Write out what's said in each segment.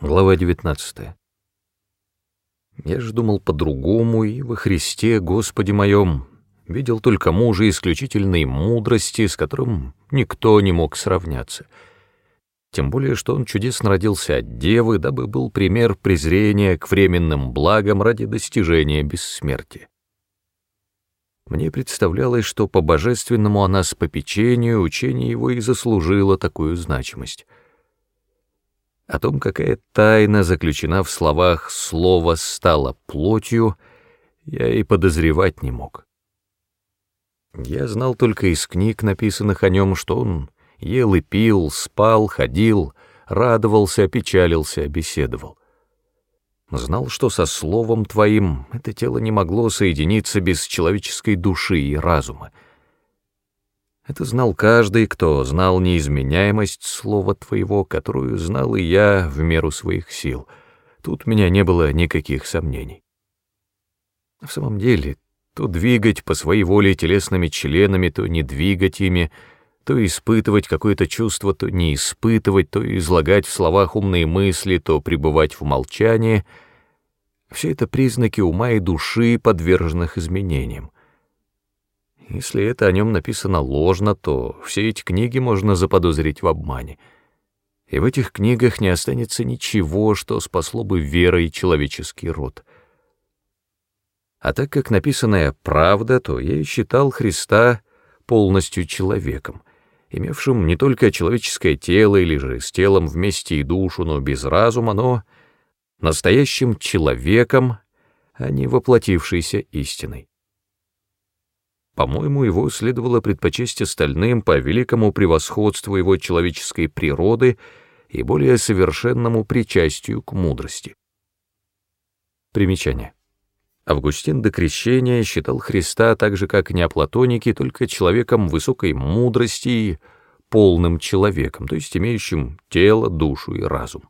Глава 19. Я же думал по-другому, и во Христе, Господи моем, видел только мужа исключительной мудрости, с которым никто не мог сравняться. Тем более, что он чудесно родился от девы, дабы был пример презрения к временным благам ради достижения бессмертия. Мне представлялось, что по божественному о нас попечению учение его и заслужило такую значимость — о том, какая тайна заключена в словах «слово стало плотью», я и подозревать не мог. Я знал только из книг, написанных о нем, что он ел и пил, спал, ходил, радовался, печалился, беседовал. Знал, что со словом твоим это тело не могло соединиться без человеческой души и разума, это знал каждый, кто знал неизменяемость слова твоего, которую знал и я в меру своих сил. Тут меня не было никаких сомнений. В самом деле, то двигать по своей воле телесными членами, то не двигать ими, то испытывать какое-то чувство, то не испытывать, то излагать в словах умные мысли, то пребывать в молчании — все это признаки ума и души, подверженных изменениям. Если это о нем написано ложно, то все эти книги можно заподозрить в обмане. И в этих книгах не останется ничего, что спасло бы верой человеческий род. А так как написанная правда, то я считал Христа полностью человеком, имевшим не только человеческое тело или же с телом вместе и душу, но без разума, но настоящим человеком, а не воплотившейся истиной. По-моему, его следовало предпочесть остальным по великому превосходству его человеческой природы и более совершенному причастию к мудрости. Примечание. Августин до крещения считал Христа так же, как неоплатоники, только человеком высокой мудрости и полным человеком, то есть имеющим тело, душу и разум.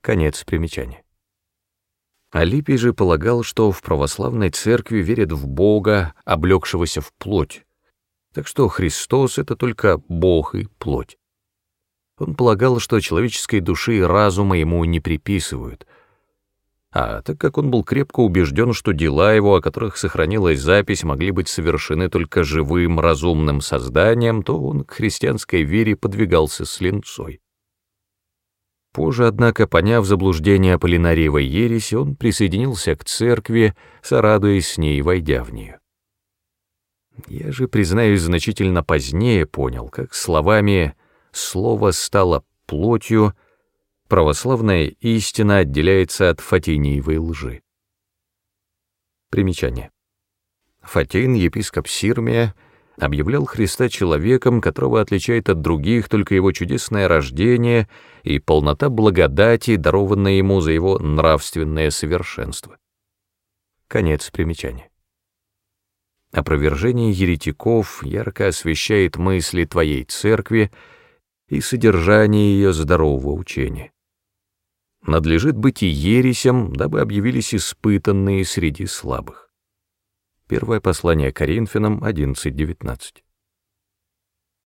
Конец примечания. Алипий же полагал, что в православной церкви верят в Бога, облегшегося в плоть, так что Христос — это только Бог и плоть. Он полагал, что человеческой души и разума ему не приписывают. А так как он был крепко убежден, что дела его, о которых сохранилась запись, могли быть совершены только живым, разумным созданием, то он к христианской вере подвигался с линцой. Позже, однако, поняв заблуждение Аполлинариевой ереси, он присоединился к церкви, сорадуясь с ней, войдя в нее. Я же, признаюсь, значительно позднее понял, как словами «слово стало плотью», православная истина отделяется от фатиниевой лжи. Примечание. Фатин, епископ Сирмия, объявлял Христа человеком, которого отличает от других только его чудесное рождение и полнота благодати, дарованная ему за его нравственное совершенство. Конец примечания. Опровержение еретиков ярко освещает мысли твоей церкви и содержание ее здорового учения. Надлежит быть и ересям, дабы объявились испытанные среди слабых. Первое послание Коринфянам 11.19.